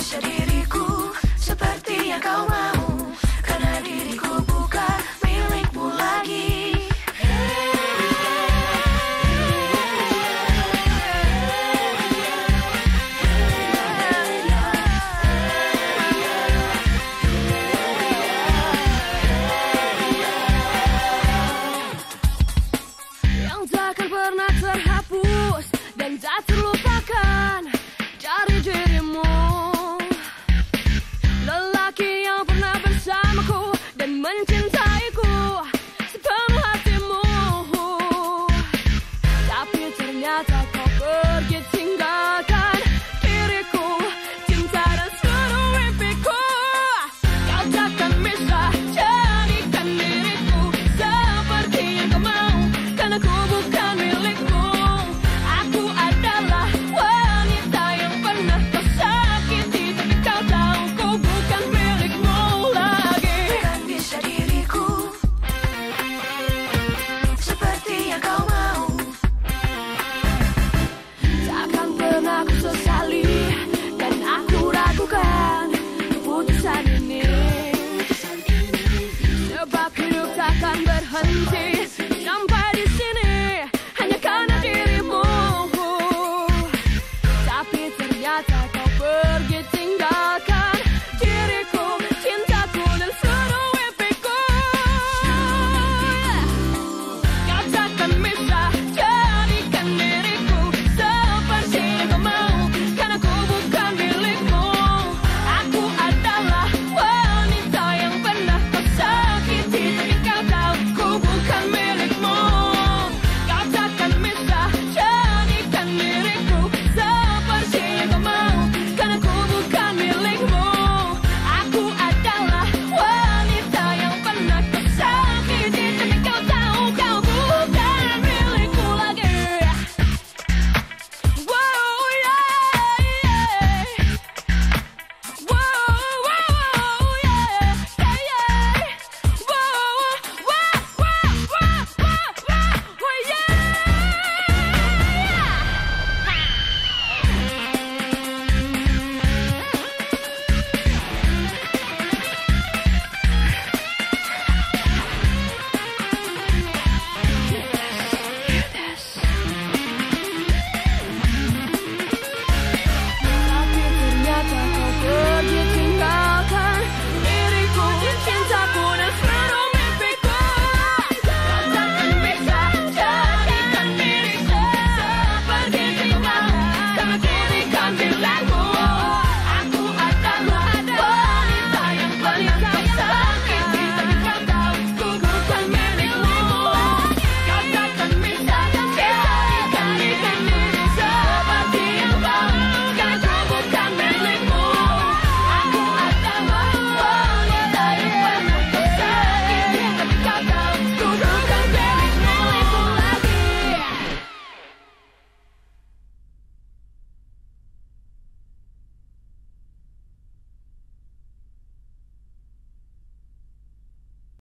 bisa seperti yang kau mau. one, two.